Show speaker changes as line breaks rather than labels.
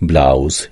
blouse